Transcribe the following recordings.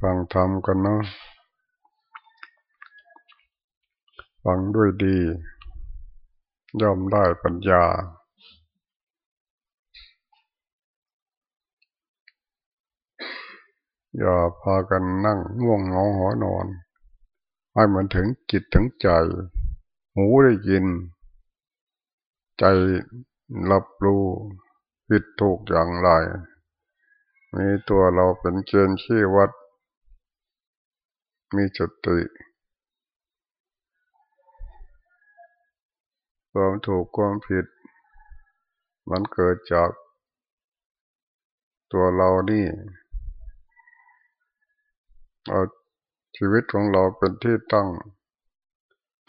ฟังธรรมกันเนาะฟังด้วยดี ย่อมได้ปัญญา อย่าพากันนั่งง่วงงาหอนอน ให้มันถึงจิตถึงใจ หูได้ยิน ใจรับรู้ผิดถูกอย่างไร มีตัวเราเป็นเกณฑ์ชี้วัด มีสติความถูกความผิด มันเกิดจากตัวเรานี่เอาชีวิตของเราเป็นที่ตั้ง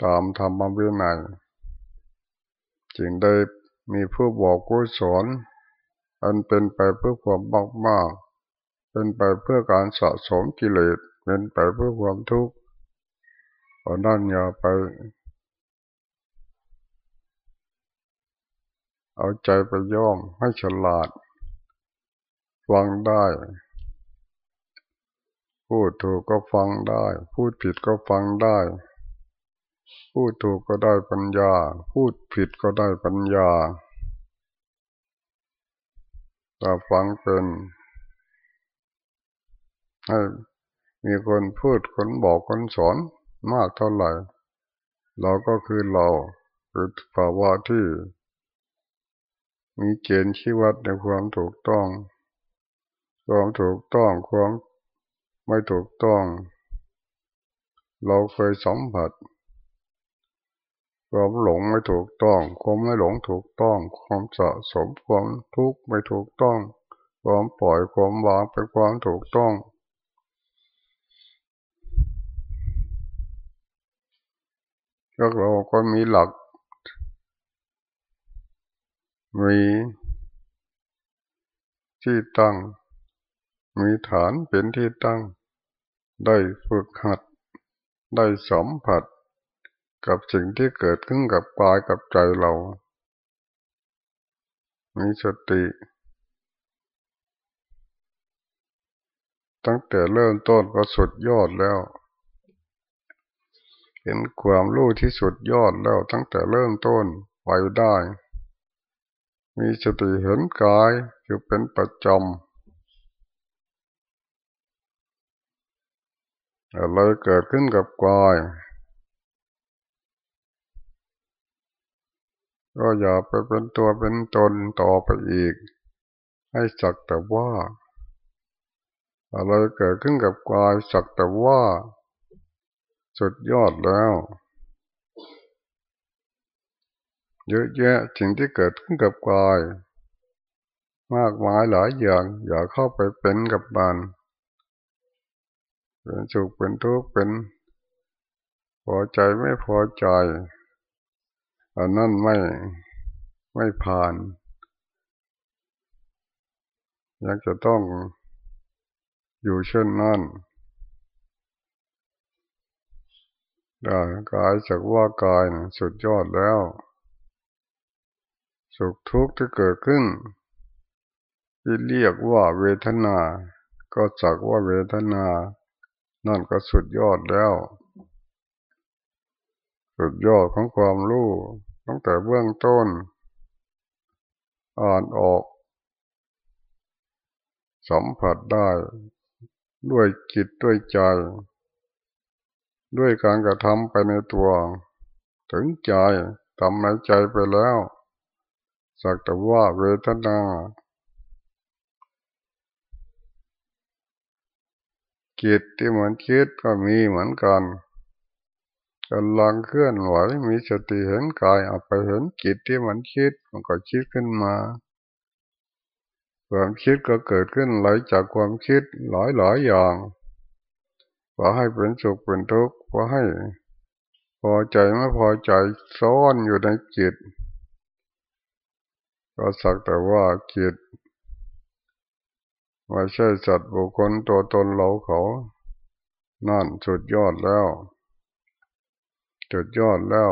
ตามธรรมวินัยจึงได้มีผู้บอกผู้สอน อันเป็นไปเพื่อความมากมากเป็นไปเพื่อการสะสมกิเลสเป็นไปเพื่อความทุกข์เพราะนั่นอย่าไป เอาใจไปย่อมให้ฉลาดฟังได้ พูดถูกก็ฟังได้ พูดผิดก็ฟังได้ พูดถูกก็ได้ปัญญา พูดผิดก็ได้ปัญญา ถ้าฟังเป็นให้มีคนพูดคนบอกคนสอนมากเท่าไหร่ เราก็คือเราคือภาวะที่ มีเกณฑ์ชี้วัดในความถูกต้อง ความถูกต้องความไม่ถูกต้อง เราเคยสัมผัส ความหลงไม่ถูกต้อง ความไม่หลงถูกต้อง ความสะสมความทุกข์ไม่ถูกต้อง ความปล่อยความวางเป็นความถูกต้อง พวกเราก็มีหลัก มีที่ตั้ง มีฐานเป็นที่ตั้ง ได้ฝึกหัด ได้สัมผัส กับสิ่งที่เกิดขึ้นกับกายกับใจเรา มีสติ ตั้งแต่เริ่มต้นก็สุดยอดแล้ว เห็นความรู้ที่สุดยอดแล้วตั้งแต่เริ่มต้นไปได้ มีสติเห็นกายอยู่เป็นประจำอะไรเกิดขึ้นกับกาย ก็อย่าไปเป็นตัวเป็นตนต่อไปอีก ให้สักแต่ว่า อะไรเกิดขึ้นกับกายสักแต่ว่า สุดยอดแล้ว เยอะแยะสิ่งที่เกิดขึ้นกับกาย มากมายหลายอย่าง อย่าเข้าไปเป็นกับมันเป็นสุขเป็นทุกข์เป็นพอใจไม่พอใจ อันนั้นไม่ไม่ผ่าน อยากจะต้องอยู่เช่นนั้นได้กายจากว่ากายนะสุดยอดแล้ว สุขทุกข์ที่เกิดขึ้น ที่เรียกว่าเวทนา ก็จักว่าเวทนา นั่นก็สุดยอดแล้ว สุดยอดของความรู้ ตั้งแต่เบื้องต้น อ่านออก สัมผัสได้ ด้วยจิตด้วยใจ ด้วยการกระทำไปในตัว ถึงใจทำในใจไปแล้ว สักแต่ว่าเวทนาจิตที่เหมือนคิดก็มีเหมือนกัน กำลังเคลื่อนไหวมีสติเห็นกายเอาไปเห็นจิตที่มันคิดมันก็คิดขึ้นมาความคิดก็เกิดขึ้นไหลจากความคิดหลายหลายอย่างว่าให้เป็นสุขเป็นทุกข์ว่าให้ พอใจไม่พอใจซ้อนอยู่ในจิต ก็สักแต่ว่าจิตไม่ใช่สัตว์บุคคลตัวตนเราเขา นั่นสุดยอดแล้ว จุดยอดแล้ว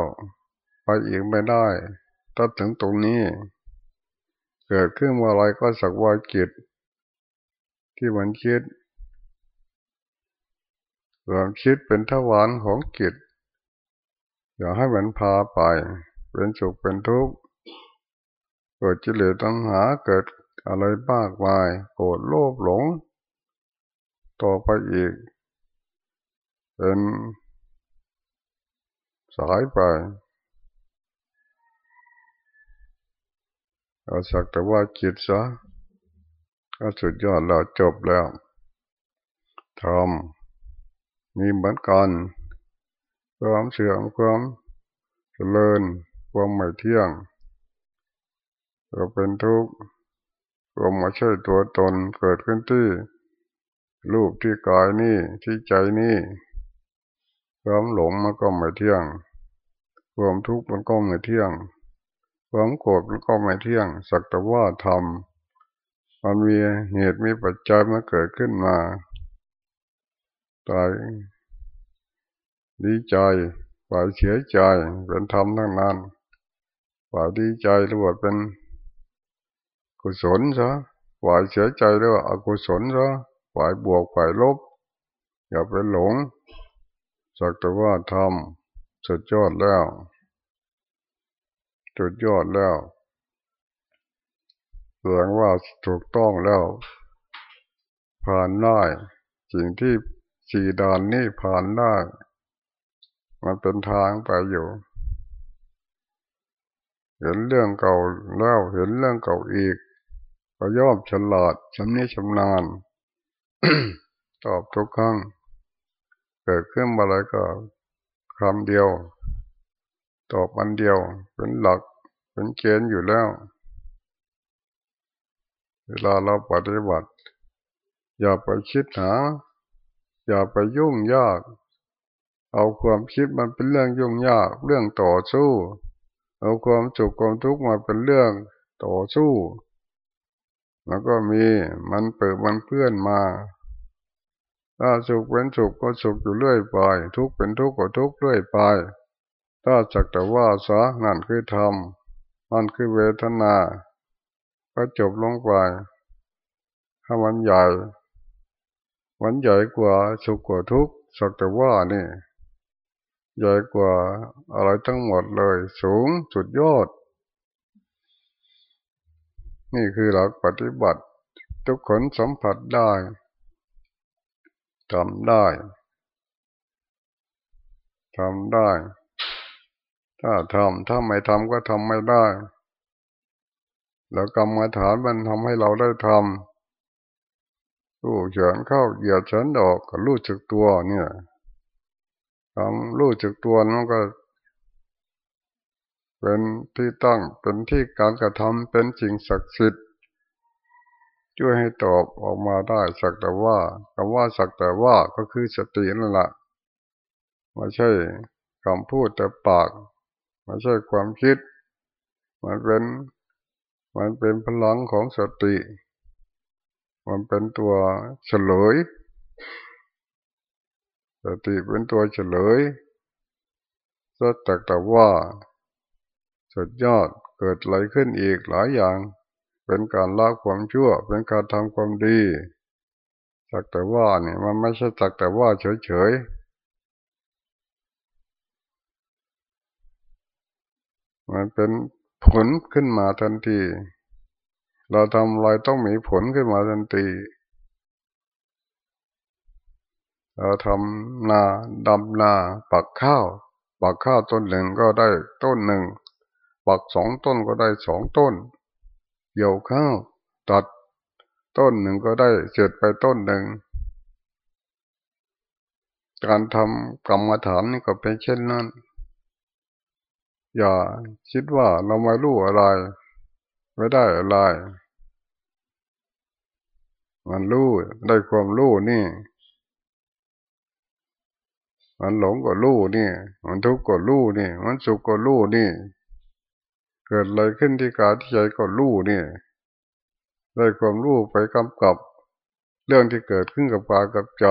ไปอีกไม่ได้ถ้าถึงตรงนี้ เกิดขึ้นเมื่อไรก็สักว่าจิต ที่มันคิดความคิดเป็นทวารของจิตอย่าให้มันพาไป เป็นสุขเป็นทุกข์เกิดจิเลตังหาเกิดอะไรบ้ากมายโกรธโลภหลง ต่อไปอีก เป็น สายไปเอาสักแต่ว่าจิตซะก็สุดยอดแล้วจบแล้วทำมีเหมือนกันความเสื่อมความเจริญความไม่เที่ยงก็เป็นทุกข์ความไม่ใช่ตัวตนเกิดขึ้นที่รูปที่กายนี่ที่ใจนี่ความหลงมันก็ไม่เที่ยง ความทุกข์มันก็ไม่เที่ยง ความโกรธมันก็ไม่เที่ยง สักแต่ว่าทำมันมีเหตุมีปัจจัยมาเกิดขึ้นมาตายดีใจฝ่ายเสียใจเป็นธรรมทั้งนั้นฝ่ายดีใจหรือว่าเป็นกุศลซะฝ่ายเสียใจหรือว่าอกุศลซะฝ่ายบวกฝ่ายลบ อย่าไปหลงสักแต่ว่าทำ สุดยอดแล้ว สุดยอดแล้วแสดงว่าถูกต้องแล้ว ผ่านได้สิ่งที่สี่ดานนี่ผ่านได้ มันเป็นทางไปอยู่ เห็นเรื่องเก่าแล้วเห็นเรื่องเก่าอีกก็ย่อมฉลาดชำนิชำนาญตอบทุกครั้ง เกิดขึ้นอะไรก็ คำเดียว ตอบอันเดียว เป็นหลัก เป็นเกณฑ์อยู่แล้ว เวลาเราปฏิบัติ อย่าไปคิดหา อย่าไปยุ่งยาก เอาความคิดมันเป็นเรื่องยุ่งยาก เรื่องต่อสู้ เอาความสุขความทุกข์มาเป็นเรื่องต่อสู้มันก็มีมันเปิดมันเพื่อนมา ถ้าสุขเป็นสุขก็สุขอยู่เรื่อยไป ทุกข์เป็นทุกข์ก็ทุกข์เรื่อยไป ถ้าจักแต่ว่าสะนั่นคือธรรมนั่นคือเวทนา ก็จบลงไปถ้ามันใหญ่มันใหญ่กว่าสุขกว่าทุกข์สักแต่ว่านี่ ใหญ่กว่าอะไรทั้งหมดเลย สูงสุดยอด นี่คือหลักปฏิบัติ ทุกคนสัมผัสได้ ทำได้ทำได้ ถ้าทำถ้าไม่ทำก็ทำไม่ได้ แล้วกรรมฐานมันทำให้เราได้ทำรู้เฉินเข้าเหยียดเฉินดอกก็รู้จักตัวเนี่ยความรู้จักตัวนั้นก็ เป็นที่ตั้งเป็นที่การกระทำเป็นสิ่งศักดิ์สิทธิ์ ช่วยให้ตอบออกมาได้สักแต่ว่าคำว่าสักแต่ว่าก็คือสตินั่นแหละไม่ใช่คำพูดแต่ปากไม่ใช่ความคิด มันเป็นมันเป็นพลังของสติ มันเป็นตัวเฉลย สติเป็นตัวเฉลยสักแต่ว่า สุดยอดเกิดอะไหลขึ้นอีกหลายอย่าง เป็นการละความชั่ว เป็นการทำความดีสักแต่ว่าเนี่ยมันไม่ใช่สักแต่ว่าเฉยๆมันเป็นผลขึ้นมาทันที เราทำอะไรต้องมีผลขึ้นมาทันทีเราทำนาดำนาปักข้าวปักข้าวต้นหนึ่งก็ได้ต้นหนึ่งปักสองต้นก็ได้สองต้น เกี่ยวข้าวตัดต้นหนึ่งก็ได้เสร็จไปต้นหนึ่ง การทำกรรมฐานนี่ก็เป็นเช่นนั้น อย่าคิดว่าเราไม่รู้อะไร ไม่ได้อะไร มันรู้ได้ความรู้นี่ มันหลงก็รู้นี่ มันทุกข์ก็รู้นี่ มันสุขก็รู้นี่ เกิดอะไรขึ้นที่กายที่ใจก็รู้นี่ได้ความรู้ไปกำกับ เรื่องที่เกิดขึ้นกับกายกับใจ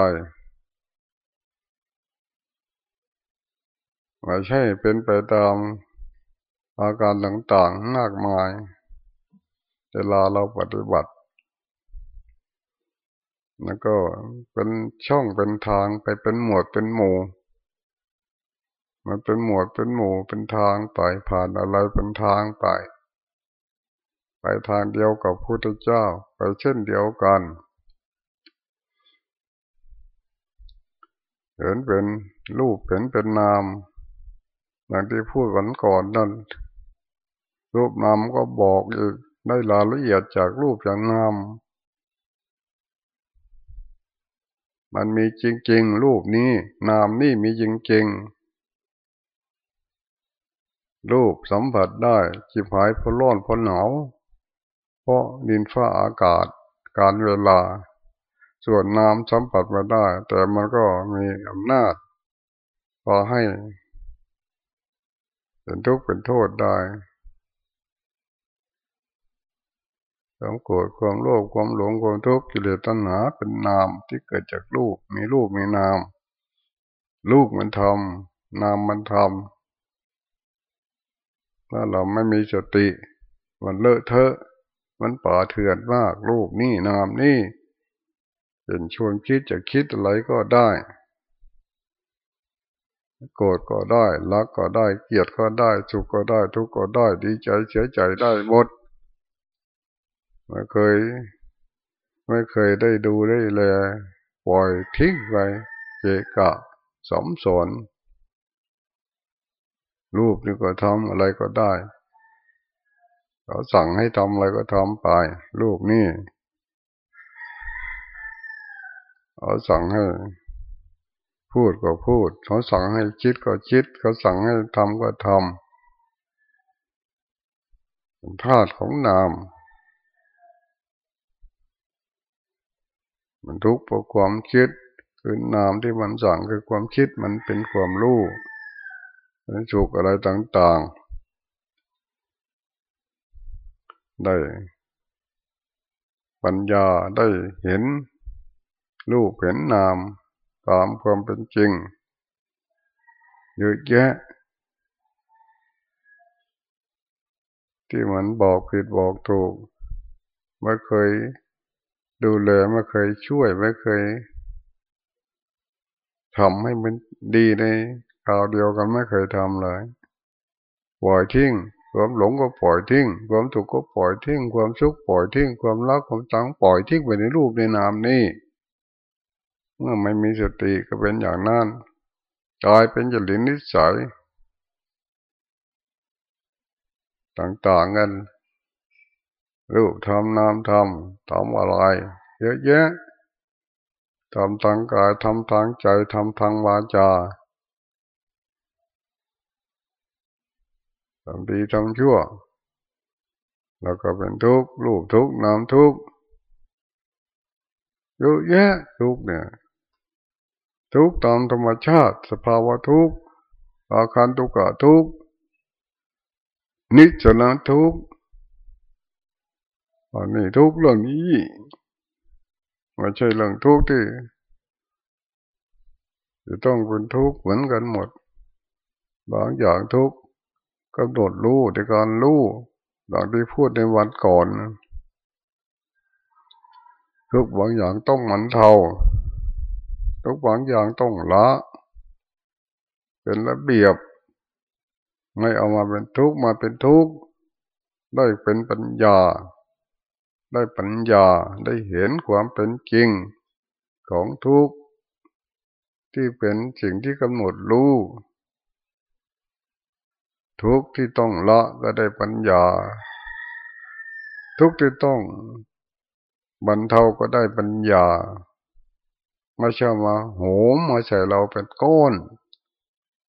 ไม่ใช่เป็นไปตามอาการต่างๆมากมายเวลาเราปฏิบัติ แล้วก็เป็นช่องเป็นทางไปเป็นหมวดเป็นหมู่ มันเป็นหมวดเป็นหมู่เป็นทางไปผ่านอะไรเป็นทางไป ไปทางเดียวกับพุทธเจ้า ไปเช่นเดียวกันเห็นเป็นรูปเห็นเป็นนามอย่างที่พูดวันก่อนนั่น รูปนามก็บอกอีกได้รายละเอียดจากรูปจากนาม มันมีจริงๆ รูปนี้ นามนี่มีจริงๆ รูปสัมผัสได้จิบหายเพราะร้อนเพราะหนาวเพราะดินฟ้าอากาศ การเวลา ส่วนนามสัมผัสมาได้ แต่มันก็มีอำนาจพอให้เป็นทุกข์เป็นโทษได้ความโกรธความโลภความหลงความทุกข์กิเลสตัณหาเป็นนามที่เกิดจากรูปมีรูปมีนามรูปมันทำนามมันทำ ถ้าเราไม่มีสติ มันเลอะเทอะ มันป่าเถื่อนมากรูปนี่นามนี่เป็นชวนคิดจะคิดอะไรก็ได้ โกรธก็ได้รักก็ได้เกลียดก็ได้สุขก็ได้ ทุกข์ก็ได้ดีใจเสียใจได้หมดไม่เคย ไม่เคยได้ดูได้เลยปล่อยทิ้งไปเกะกะสมสน รูปนี่ก็ทำอะไรก็ได้เขาสั่งให้ทำอะไรก็ทำไป รูปนี่เขาสั่งให้พูดก็พูด เขาสั่งให้คิดก็คิด เขาสั่งให้ทำก็ทำธาตุของนามมันทุกข์เพราะความคิดคือนามที่มันสั่งคือความคิดมันเป็นความรู้เป็น สุขอะไรต่างๆ ได้ ปัญญาได้เห็นรูปเห็นนามตามความเป็นจริงเยอะแยะ ที่เหมันบอกผิดบอกถูกไม่เคยดูแลไม่เคยช่วยไม่เคยทำให้มันดีใน คราวเดียวกันไม่เคยทำเลยปล่อยทิ้งความหลงก็ปล่อยทิ้งความถูกก็ปล่อยทิ้งความสุขปล่อยทิ้งความรักความจังปล่อยทิ้งไปในรูปในนามนี่ เมื่อไม่มีสติก็เป็นอย่างนั้นกลายเป็นจริตนิสัย ต่างๆกันรูปทำนามทำทำอะไร เยอะแยะทำทางกายทำทางใจทำทางวาจา ทำดีทำชั่ว แล้วก็เป็นทุกข์รูปทุกข์นามทุกข์เยอะแยะทุกข์เนี่ย ทุกข์ตามธรรมชาติ สภาวะทุกข์อาการทุกข์ทุกข์นิจนะทุกข์อันนี้ทุกข์เรื่องนี้ไม่ใช่เรื่องทุกข์ที่จะต้องเป็นทุกข์เหมือนกันหมด บางอย่างทุกข์ กำหนดรู้ในการรู้ดังที่พูดในวันก่อนทุกบางอย่างต้องหมันเทาทุกบางอย่างต้องละ เป็นระเบียบ ไม่เอามาเป็นทุกข์มาเป็นทุกข์ได้เป็นปัญญา ได้ปัญญาได้เห็นความเป็นจริงของทุกที่เป็นสิ่งที่กำหนดรู้ ทุกที่ต้องละก็ได้ปัญญา ทุกที่ต้องบรรเทาก็ได้ปัญญาไม่ใช่มาโหมมาใส่เราเป็นก้อน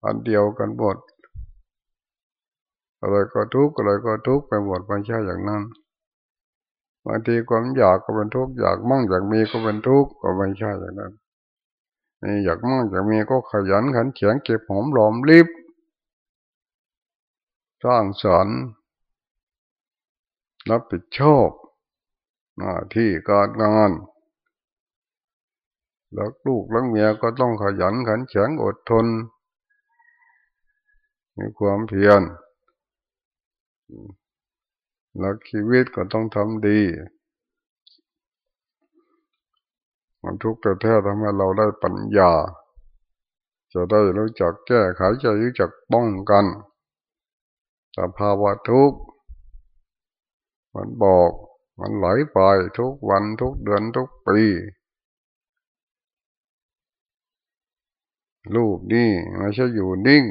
อันเดียวกันหมดอะไรก็ทุกข์อะไรก็ทุกข์ไปหมดไม่ใช่อย่างนั้นบางทีความอยากก็เป็นทุกข์อยากมั่งอยากมีก็เป็นทุกข์ก็ไม่ใช่อย่างนั้นนี่อยากมั่งอยากมีก็ขยันขันเขียงเก็บหอมหลอมรีบ สร้างสรรค์รับผิดชอบหน้าที่การงาน แล้วลูกแล้วเมียก็ต้องขยันขันเขียงอดทน มีความเพียรแล้วชีวิตก็ต้องทำดีมันทุกข์แท้ๆทำให้เราได้ปัญญา จะได้รู้จักแก้ไขจะรู้จักป้องกัน สภาวะทุกข์มันบอกมันไหลไปทุกวันทุกเดือนทุกปีรูปนี่ไม่ใช่อยู่นิ่ง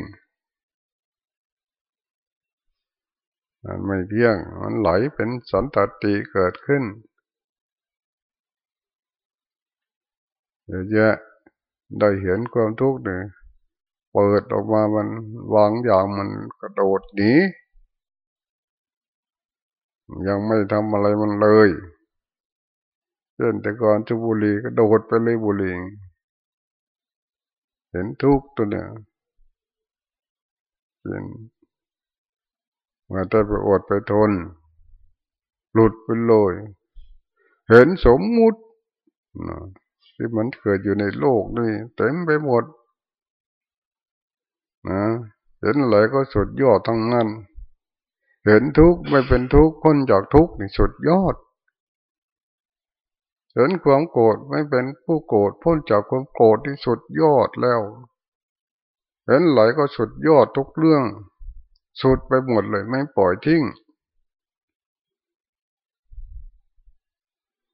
มันไม่เที่ยง มันไหลเป็นสันตติเกิดขึ้นเยอะแยะได้เห็นความทุกข์เนี่ย เปิดออกมามันวางอย่างมันกระโดดหนียังไม่ทำอะไรมันเลยเช่นแต่ก่อนจุบุรีก็โดดไปเลยบุรีเห็นทุกตัวเนี่ยเห็นมาแต่ไปอดไปทน หลุดไปเลย เห็นสมมุติที่มันเกิดอยู่ในโลกนี่เต็มไปหมด นะเห็นอะไรก็สุดยอดทั้งนั้น เห็นทุกข์ไม่เป็นทุกข์พ้นจากทุกข์นี่สุดยอด เห็นความโกรธไม่เป็นผู้โกรธพ้นจากความโกรธที่สุดยอดแล้ว เห็นไหลก็สุดยอดทุกเรื่อง สุดไปหมดเลยไม่ปล่อยทิ้ง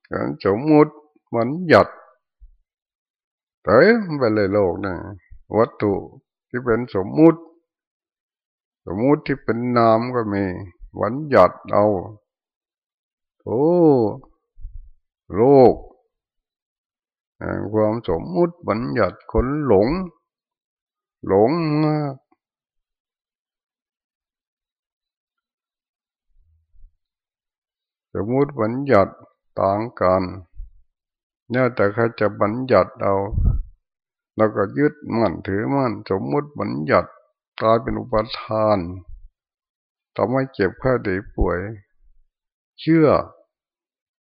เห็นสมมุติมันหยัดเต็มไปเลยโลกนี่วัตถุ ที่เป็นสมมุติ สมมุติที่เป็นนามก็มีวันหยัดเอาโอ้โลกความสมมุติบัญญัติคนหลง หลงมากสมมุติบัญญัติต่างกันเนี่ยแต่ใครจะบัญญัติเอา แล้วก็ยึดมั่นถือมั่นสมมุติบัญญัติกลายเป็นอุปทานทำให้เจ็บแค่ได้ป่วย เชื่อ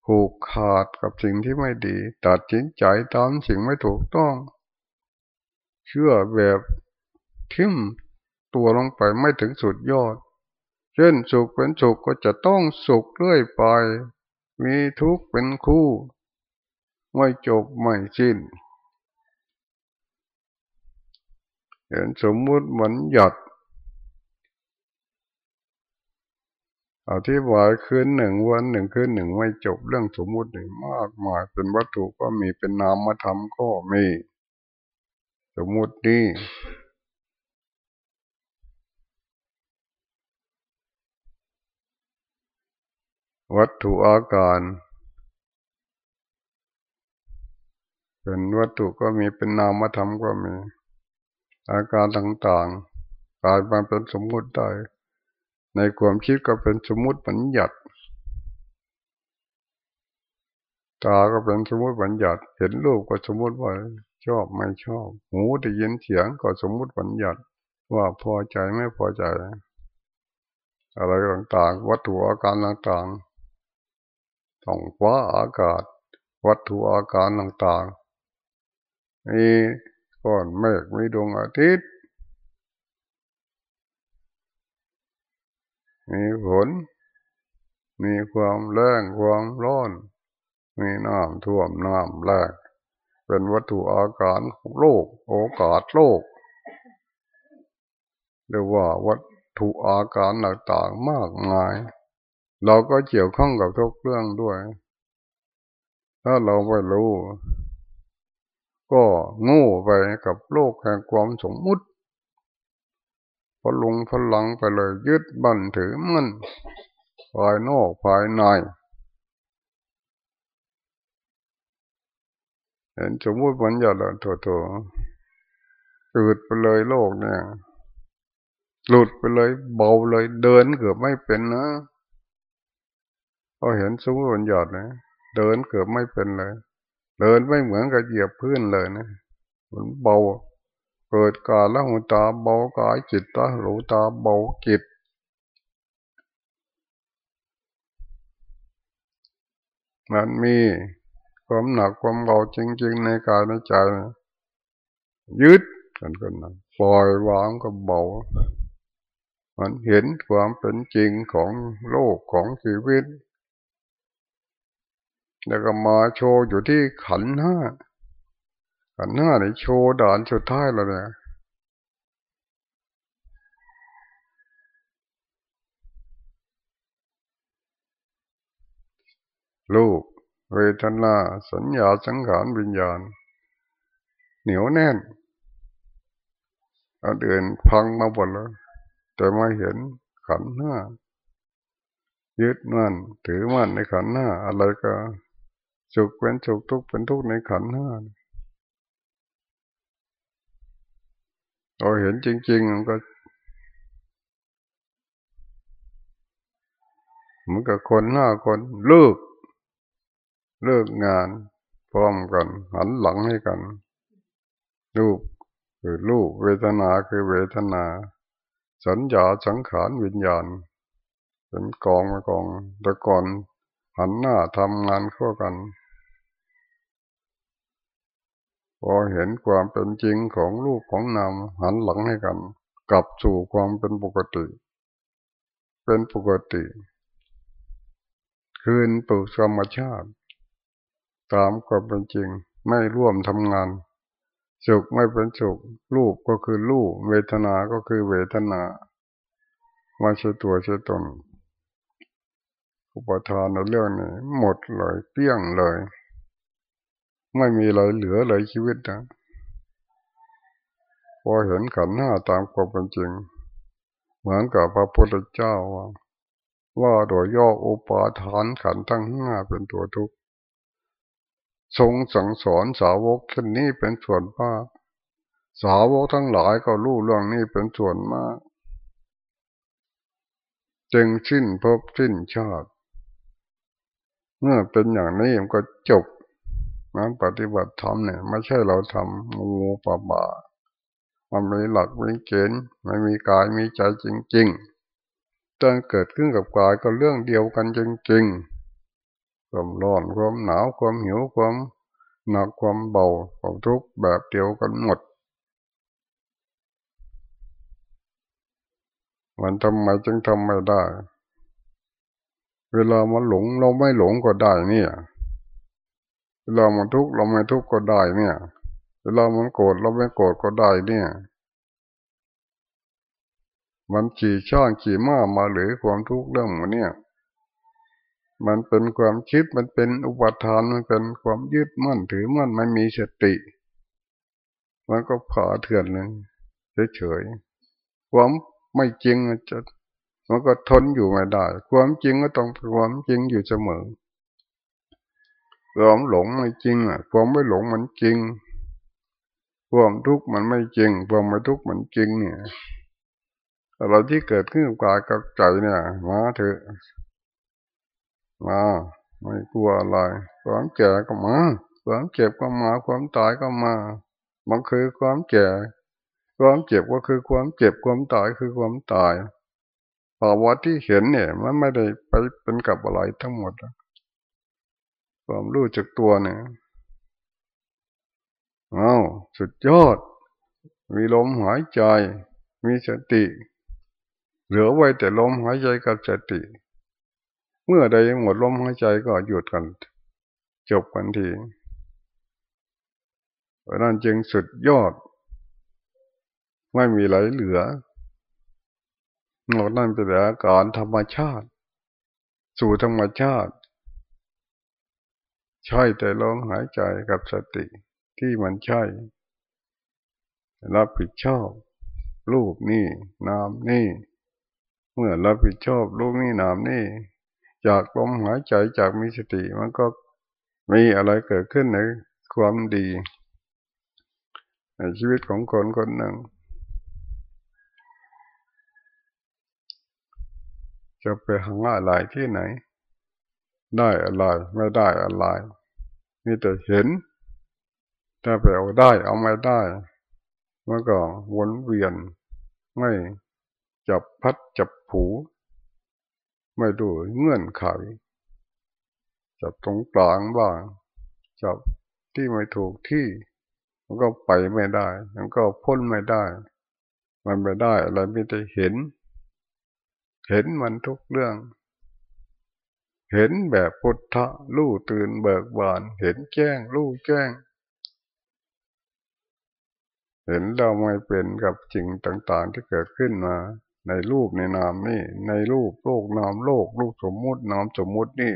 ผูกขาดกับสิ่งที่ไม่ดี ตัดสินใจตามสิ่งไม่ถูกต้อง เชื่อแบบทิ่มตัวลงไปไม่ถึงสุดยอด เช่นสุขเป็นสุขก็จะต้องสุขเรื่อยไป มีทุกข์เป็นคู่ ไม่จบไม่สิ้น เห็นสมมุติเหมือนหยัดอธิบายคืนหนึ่งวันหนึ่งคืนหนึ่งไม่จบเรื่องสมมุติหนึ่งมากมายเป็นวัตถุก็มีเป็นนามธรรมก็มี สมมุตินี้วัตถุอาการ เป็นวัตถุก็มีเป็นนามธรรมก็มี อาการต่างๆกลายมาเป็นสมมุติได้ ในความคิดก็เป็นสมมุติบัญญัติตาก็เป็นสมมุติบัญญัติ เห็นรูปก็สมมุติว่าชอบไม่ชอบ หูได้ยินเสียงก็สมมุติบัญญัติ ว่าพอใจไม่พอใจ อะไรต่างๆ วัตถุอาการต่างๆท้องฟ้าอากาศ วัตถุอาการต่างๆมี ก้อนเมฆมีดวงอาทิตย์ มีฝนมีความแรงความร้อน มีน้ำท่วมน้ำแรงเป็นวัตถุอาการของโลก โอกาสโลกเรียกว่าวัตถุอาการต่างๆมากมาย เราก็เกี่ยวข้องกับทุกเรื่องด้วย ถ้าเราไม่รู้ ก็โง่ไปกับโลกแห่งความสมมุติพลุงพลังไปเลยยึดบันถือมันภายนอกภายในเห็นสมมุติมันอย่าละถั่วถั่วอืดไปเลยโลกเนี่ย หลุดไปเลยเบาเลยเดินเกือบไม่เป็นนะพอเห็นสมมติบัญญัตินะเดินเกือบไม่เป็นเลย เดินไม่เหมือนกับเหยียบพื้นเลยนะ มันเบา เกิดกาละหูตาเบากายจิตตาหูตาเบาจิตมันมีความหนักความเบาจริง ๆ ในกายในใจนะยึดกันกันนะปล่อยวางก็เบา มันเห็นความเป็นจริงของโลกของชีวิต แล้วก็มาโชว์อยู่ที่ขันห้าขันห้านี่โชว์ด่านสุดท้ายแล้วเนี่ยรูปเวทนาสัญญาสังขารวิญญาณ เหนียวแน่นอันอื่นพังมาหมดแล้วแต่มาเห็นขันห้ายึดมั่นถือมั่นในขันห้าอะไรก็ สุขเป็นสุขทุกข์เป็นทุกข์ในขันห้าเราเห็นจริงๆมันก็เหมือนกับคนห้าคนเลิก เลิกงาน พร้อมกัน หันหลังให้กัน รูปคือรูปเวทนาคือเวทนา สัญญาสังขารวิญญาณเป็นกองมากองตะกอน หันหน้าทำงานเข้ากัน พอเห็นความเป็นจริงของรูปของนามหันหลังให้กัน กลับสู่ความเป็นปกติ เป็นปกติ คืนปลุกธรรมชาติ ตามความเป็นจริงไม่ร่วมทำงานสุขไม่เป็นสุขรูปก็คือรูป เวทนา ก็คือเวทนาไม่ใช่ตัวใช่ตน อุปทานในเรื่องนี้หมดเลยเปี้ยงเลย ไม่มีอะไรเหลือเลยชีวิตนะพอเห็นขันห้าตามความเป็นจริง เหมือนกับพระพุทธเจ้าว่าว่าโดยย่ออุปาทานขันทั้งห้าเป็นตัวทุกข์ทรงสั่งสอนสาวกเช่นนี้เป็นส่วนมากสาวกทั้งหลายก็รู้เรื่องนี้เป็นส่วนมาก จึงสิ้นภพสิ้นชาติ เมื่อเป็นอย่างนี้มันก็จบนั้นปฏิบัติธรรมเนี่ยไม่ใช่เราทำงูปะบามันมีหลักมีเกณฑ์ไม่มีกายมีใจจริงๆจนเกิดขึ้นกับกายก็เรื่องเดียวกันจริงๆความร้อนความหนาวความหิวความหนักความเบาความทุกข์แบบเดียวกันหมด มันทำไมจึงทำไม่ได้ เวลามันหลงเราไม่หลงก็ได้เนี่ย เวลามันทุกข์เราไม่ทุกข์ก็ได้เนี่ย เวลามันโกรธเราไม่โกรธก็ได้เนี่ย มันขี่ช่างขี่ม้ามาหรือความทุกข์เรื่องมันเนี่ย มันเป็นความคิดมันเป็นอุปทานมันเป็นความยึดมั่นถือมั่นมันมีสติ มันก็ผ่าเถื่อนเลยเฉยๆความไม่จริงมันจะ มันก็ทนอยู่ไม่ได้ ความจริงก็ต้องความจริงอยู่เสมอความหลงไม่จริงอะ ความไม่หลงมันจริง ความทุกข์มันไม่จริง ความไม่ทุกข์มันจริง เนี่ยอะไรที่เกิดขึ้นกับกายกับใจเนี่ยมาเถอะมาไม่กลัวอะไรความแก่ก็มาความเจ็บก็มาความตายก็มามันคือความแก่ ความเจ็บก็คือความเจ็บความตายคือความตาย ภาวะที่เห็นเนี่ยมันไม่ได้ไปเป็นกับอะไรทั้งหมดความรู้จักตัวเนี่ยอ้าวสุดยอด มีลมหายใจ มีสติ เหลือไว้แต่ลมหายใจกับสติ เมื่อใดหมดลมหายใจก็หยุดกัน จบกันทีเพราะนั้นจึงสุดยอด ไม่มีไหลเหลือ หมดนั่นเป็นอาการธรรมชาติ สู่ธรรมชาติ ใช่แต่ลมหายใจกับสติที่มันใช่ รับผิดชอบ รูปนี่นามนี่ เมื่อรับผิดชอบรูปนี่นามนี่ จากลมหายใจจากมีสติมันก็มีอะไรเกิดขึ้นในความดี ในชีวิตของคนคนหนึ่ง จะไปหาอะไรที่ไหน ได้อะไรไม่ได้อะไรมีแต่เห็น ถ้าไปเอาได้เอาไม่ได้มันก็วนเวียน ไม่จับพัดจับผู ไม่ดูเงื่อนไข จับตรงกลางบ้าง จับที่ไม่ถูกที่ มันก็ไปไม่ได้ มันก็พ้นไม่ได้ มันไม่ได้อะไรม่ได้เห็น เห็นมันทุกเรื่อง เห็นแบบพุทธะลู่ตื่นเบิกบาน เห็นแจ้งลู่แจ้ง เห็นเราไม่เป็นกับสิ่งต่าง ๆ ที่เกิดขึ้นมา ในรูปในนามนี่ ในรูปโลกนามโลกรูปสมมุตินามสมมุตินี่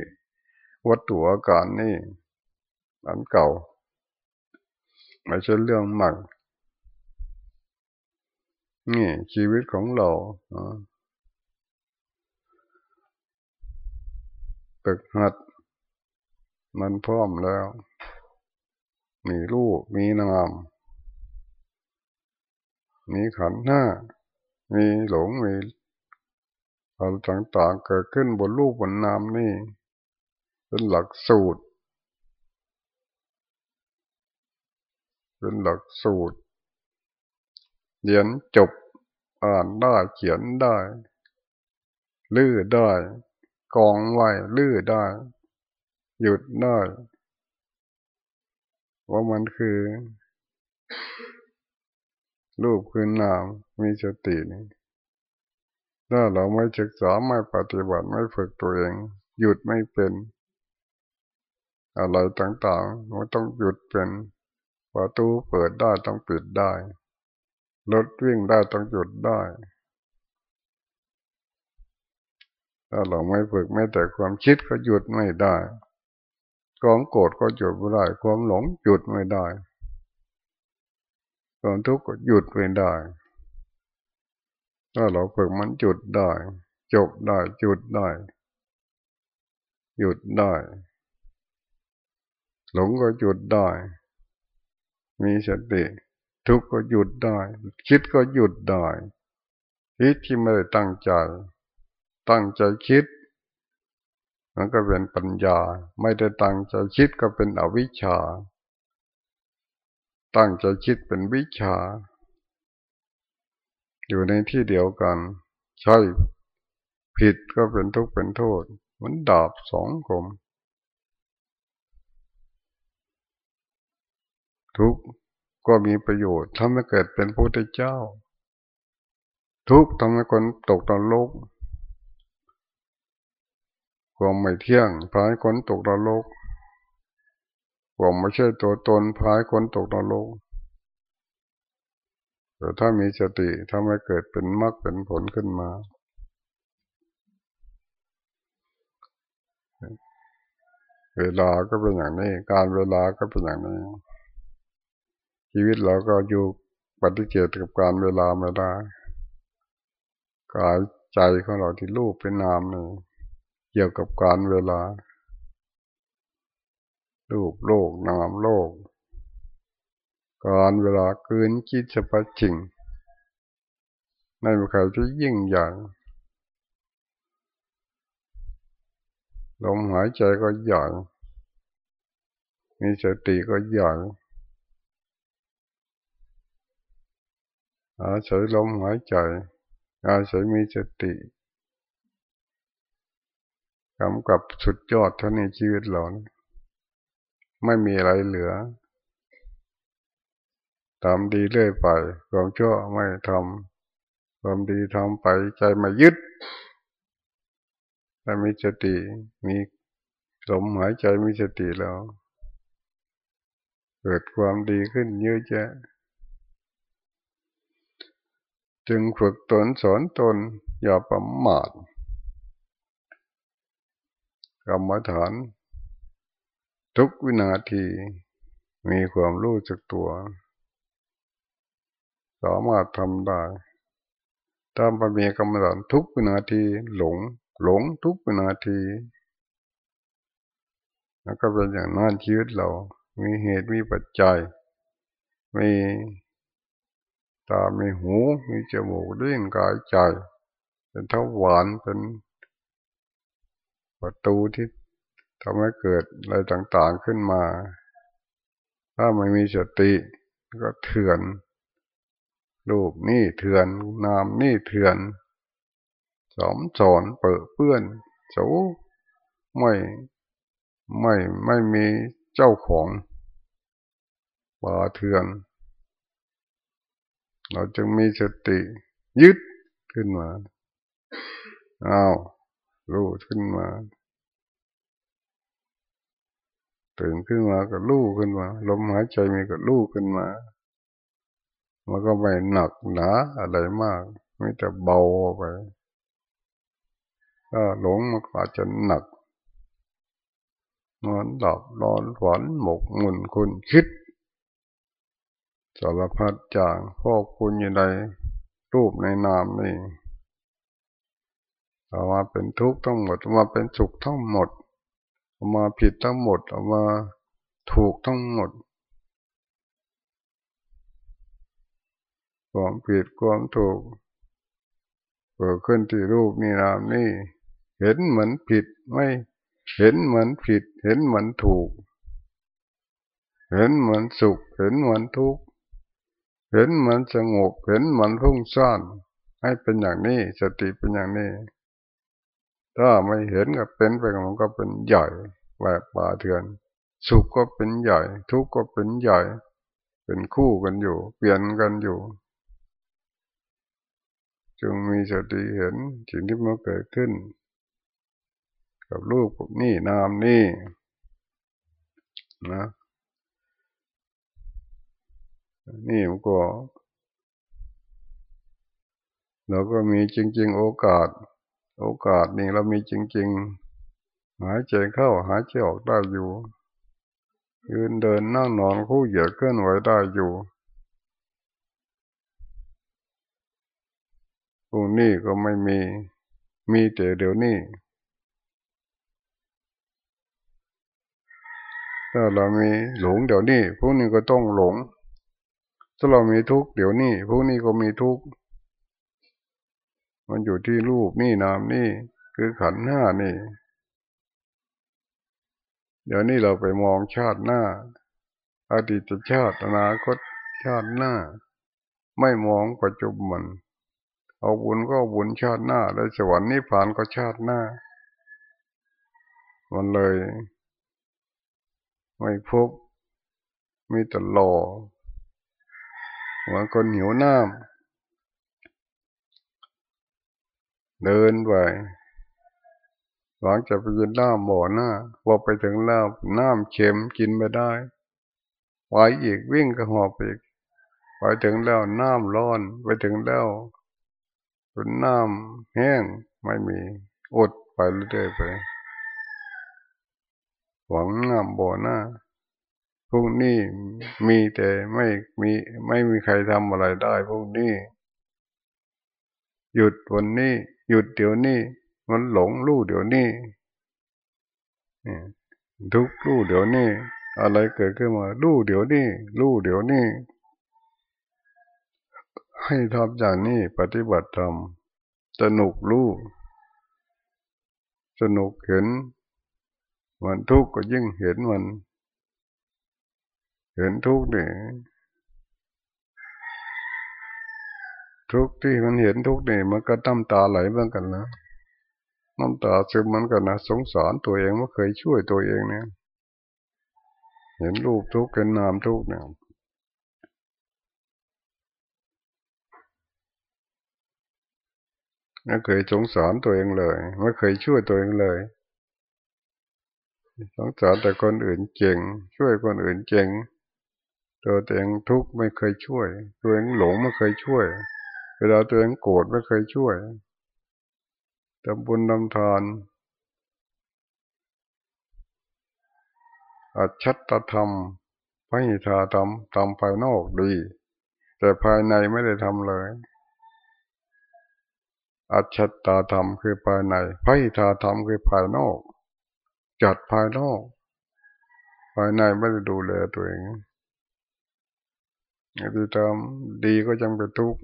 วัตถุอาการนี่อันเก่าไม่ใช่เรื่องใหม่นี่ชีวิตของเรา ตึกหัด มันพร้อมแล้ว มีรูปมีนาม มีขันห้า มีหลงมีอะไรต่างๆเกิดขึ้นบนรูปบนนามนี่เป็นหลักสูตร เป็นหลักสูตร เรียนจบอ่านได้เขียนได้ ลื้อได้ กองไว้ลื้อได้ หยุดได้ว่ามันคือ รูปคือนามมีสตินี่ถ้าเราไม่ศึกษาไม่ปฏิบัติไม่ฝึกตัวเอง หยุดไม่เป็น อะไรต่างๆมันต้องหยุดเป็นประตูเปิดได้ต้องปิดได้รถวิ่งได้ต้องหยุดได้ ถ้าเราไม่ฝึกแม้แต่ความคิดก็หยุดไม่ได้ ความโกรธก็หยุดไม่ได้ ความหลงหยุดไม่ได้ ความทุกข์ก็หยุดไม่ได้ ถ้าเราฝึกมันหยุดได้ จบได้หยุดได้ หยุดได้ หลงก็หยุดได้ มีสติ ทุกข์ก็หยุดได้ คิดก็หยุดได้คิดที่ไม่ได้ตั้งใจ ตั้งใจคิดมันก็เป็นปัญญา ไม่ได้ตั้งใจคิดก็เป็นอวิชชา ตั้งใจคิดเป็นวิชา อยู่ในที่เดียวกัน ใช่ผิดก็เป็นทุกข์เป็นโทษเหมือนดาบสองคมทุกข์ก็มีประโยชน์ทำให้เกิดเป็นพระพุทธเจ้า ทุกข์ทำให้คนตกตนโลก ความไม่เที่ยงพายคนตกตนโลกความไม่ใช่ตัวตนพายคนตกตนโลกแต่ถ้ามีสติทำให้เกิดเป็นมรรคเป็นผลขึ้นมา เวลาก็เป็นอย่างนี้ การเวลาก็เป็นอย่างนี้ ชีวิตเราก็อยู่ปฏิเสธกับการเวลาไม่ได้กายใจของเราที่รูปเป็นนามนี่ เกี่ยวกับการเวลา รูปโลกนามโลก การเวลาเกินคิดเฉพาะจริงในบุคคลที่ยิ่งใหญ่ลมหายใจก็ใหญ่มีสติก็ใหญ่อาศัยลมหายใจอาศัยมีสติ กำกับสุดยอดเท่านี้ชีวิตเราไม่มีอะไรเหลือทำดีเรื่อยไป ความชั่วไม่ทำความดีทำไปใจไม่ยึดถ้ามีสติมีลมหายใจมีสติแล้ว เกิดความดีขึ้นเยอะแยะ จึงฝึกตนสอนตนอย่าประมาท กรรมฐาน ทุกวินาทีมีความรู้จักตัว สามารถทำได้ตามประเมีกรรมฐานทุกวินาที หลง หลงทุกวินาที แล้วก็เป็นอย่างนั้นชีวิตเรา มีเหตุมีปัจจัย มีตา มีหู มีจมูกลิ้นกายใจ เป็นทวารเป็น ประตูที่ทำให้เกิดอะไรต่างๆขึ้นมา ถ้าไม่มีสติก็เถื่อนรูปนี่เถื่อน นามนี่เถื่อน สอมสอนเปิดเปื้อนโสไม่ไม่ไม่มีเจ้าของป่าเถื่อน เราจึงมีสติยึดขึ้นมาอ้าว รู้ขึ้นมาตื่นขึ้นมาก็รู้ขึ้นมาลมหายใจมีก็รู้ขึ้นมามันก็ไม่หนักหนาอะไรมากไม่แต่เบาไปถ้าหลงมันอาจจะหนักนอนหลับนอนฝันหมกมุ่นคุณคิดสารพัดจางพ่อคุณยู่ในรูปในนามนี่ เอามาเป็นทุกข์ทั้งหมดเอามาเป็นสุขทั้งหมดเอามาผิดทั้งหมดเอามาถูกทั้งหมดความผิดความถูกเกิดขึ้นที่รูปนี่นามนี่ เห็นเหมือนผิดไม่เห็นเหมือนผิด เห็นเหมือนถูก เห็นเหมือนสุข เห็นเหมือนทุกข์เห็นเหมือนสงบเห็นเหมือนพุ่งซ่านให้เป็นอย่างนี้สติเป็นอย่างนี้ ถ้าไม่เห็นก็เป็นไปมันก็เป็นใหญ่แบบป่าเถื่อน สุขก็เป็นใหญ่ ทุกข์ก็เป็นใหญ่ เป็นคู่กันอยู่ เปลี่ยนกันอยู่ จึงมีสติเห็นสิ่งที่มันเกิดขึ้น กับรูปกับนี่นามนี่นะนี่มันก็เราก็มีจริง ๆ โอกาส โอกาสนี่เรามีจริง ๆ หายใจเข้าหายใจออกได้อยู่ ยืนเดินนั่งนอนคู่เหยียดเคลื่อนไหวได้อยู่พรุ่งนี้ก็ไม่มี มีแต่เดี๋ยวนี้ ถ้าเรามีหลงเดี๋ยวนี้พรุ่งนี้ก็ต้องหลง ถ้าเรามีทุกข์เดี๋ยวนี้พรุ่งนี้ก็มีทุกข์ มันอยู่ที่รูปนี่นามนี่ คือขันห้านี่ เดี๋ยวนี้เราไปมองชาติหน้า อดีตชาติอนาคตชาติหน้า ไม่มองปัจจุบันเอาบุญก็บุญชาติหน้าได้สวรรค์นิพพานก็ชาติหน้า มันเลย ไม่พบมีแต่รอเหมือนคนหิวน้ำ เดินไปหลังจากไปกินน้ำบ่อหน้าพอไปถึงแล้วน้ำเค็มกินไม่ได้ไปอีกวิ่งกระหอบอีกไปถึงแล้วน้ำร้อนไปถึงแล้วจนน้ำแห้งไม่มีอดไปเรื่อยไปหวังน้ำบ่อหน้าพวกนี้มีแต่ไม่มีไม่มีใครทำอะไรได้พวกนี้ หยุดวันนี้ หยุดเดี๋ยวนี้ มันหลงรู้เดี๋ยวนี้ทุกรู้เดี๋ยวนี้ อะไรเกิดขึ้นมารู้เดี๋ยวนี้รู้เดี๋ยวนี้ ให้ทำอย่างนี้ปฏิบัติธรรมสนุกรู้สนุกเห็น มันทุกข์ก็ยิ่งเห็นมัน เห็นทุกข์เนี่ย ทุกที่มันเห็นทุกนี่มันก็ตั้มตาไหลเหมือนกันนะน้ำตาซึมเหมือนกันนะสงสารตัวเองว่าเคยช่วยตัวเองเนี่ย เห็นรูปทุกเห็นนามทุกเนี่ยไม่เคยสงสารตัวเองเลยไม่เคยช่วยตัวเองเลยสงสารแต่คนอื่นเก่ง ช่วยคนอื่นเก่งตัวเองทุกข์ไม่เคยช่วย ตัวเองหลงไม่เคยช่วย เวลาตัวเองโกรธไม่เคยช่วยทำบุญทำทานอัจฉริธรรมพระหิทาธรรมทำภายนอกดี แต่ภายในไม่ได้ทำเลย อัจฉตาธรรมคือภายในพระอิทาธรรมคือภายนอก จัดภายนอก ภายในไม่ได้ดูแลตัวเองที่ทำดีก็จังเป็นทุกข์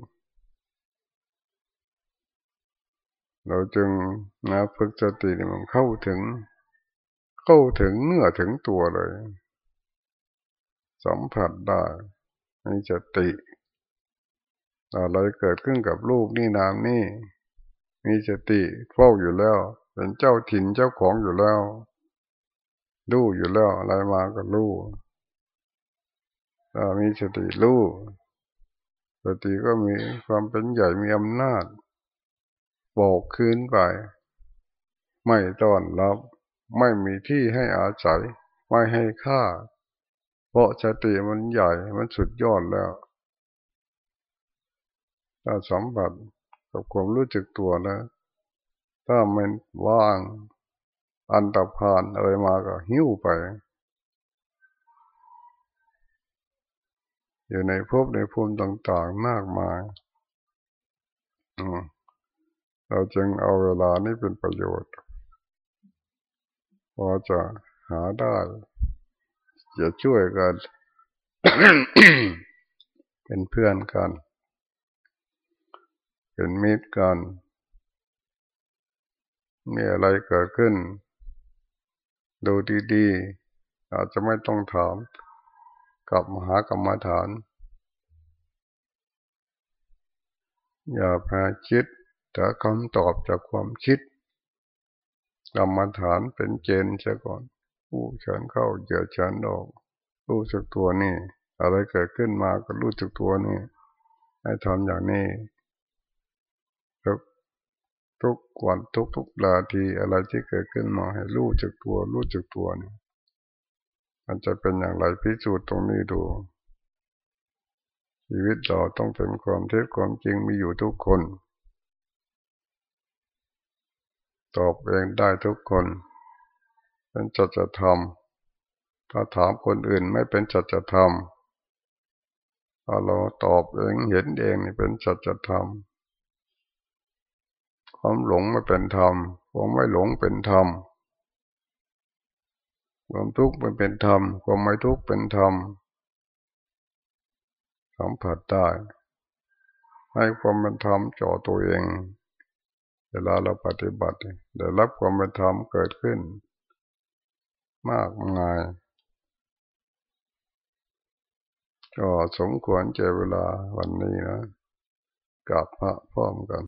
เราจึงนะฝึกสติมันเข้าถึง เข้าถึงเนื้อถึงตัวเลย สัมผัสได้ในสติอะไรเกิดขึ้นกับรูปนี่นามนี่ มีสติเฝ้าอยู่แล้ว เป็นเจ้าถิ่นเจ้าของอยู่แล้วรู้อยู่แล้วอะไรมาก็รู้มีสติรู้สติก็มีความเป็นใหญ่มีอำนาจ บอกคืนไป ไม่ต้อนรับ ไม่มีที่ให้อาศัย ไม่ให้ค่า เพราะสติมันใหญ่ มันสุดยอดแล้วถ้าสัมผัสกับความรู้จึกตัวแล้วถ้ามันว่าง อันตรพานอะไรมาก็หิ้วไป อยู่ในภพในภูมิต่างๆมากมาย อืม เราจึงเอาเวลานี้เป็นประโยชน์ พอจะหาได้จะช่วยกัน เป็นเพื่อนกัน เป็นมิตรกันมีอะไรเกิดขึ้น ดูดีๆ อาจจะไม่ต้องถามกับมหากรรมฐาน อย่าพาคิด แต่คำตอบจากความคิดกรรมฐานเป็นเจนเสียก่อน ผู้เฉินเข้าเหยื่อเฉินออก รู้จักตัวนี่ อะไรเกิดขึ้นมาก็รู้จักตัวนี่ ให้ทำอย่างนี้ทุกทุกวันทุกทุกนาทีอะไรที่เกิดขึ้นมาให้รู้จักตัวรู้จักตัวนี่มันจะเป็นอย่างไรพิสูจน์ตรงนี้ดูชีวิตเราต้องเป็นความเท็จความจริงมีอยู่ทุกคน ตอบเองได้ทุกคนเป็นจัจธรรมถ้าถามคนอื่นไม่เป็นจัจธรรมถ้าเราตอบเองเห็นเองนี่เป็นจัจธรรม ความหลงไม่เป็นธรรมความไม่หลงเป็นธรรม ความทุกข์มันเป็นธรรม ความไม่ทุกข์เป็นธรรมสัมผัสได้ ให้ความเป็นธรรมจ่อตัวเอง วลาเราปฏิบัติได้รับความเป็นธรรมเกิดขึ้น มากมายก็สมควรเจเวลาวันนี้นะกับพระพร้อมกัน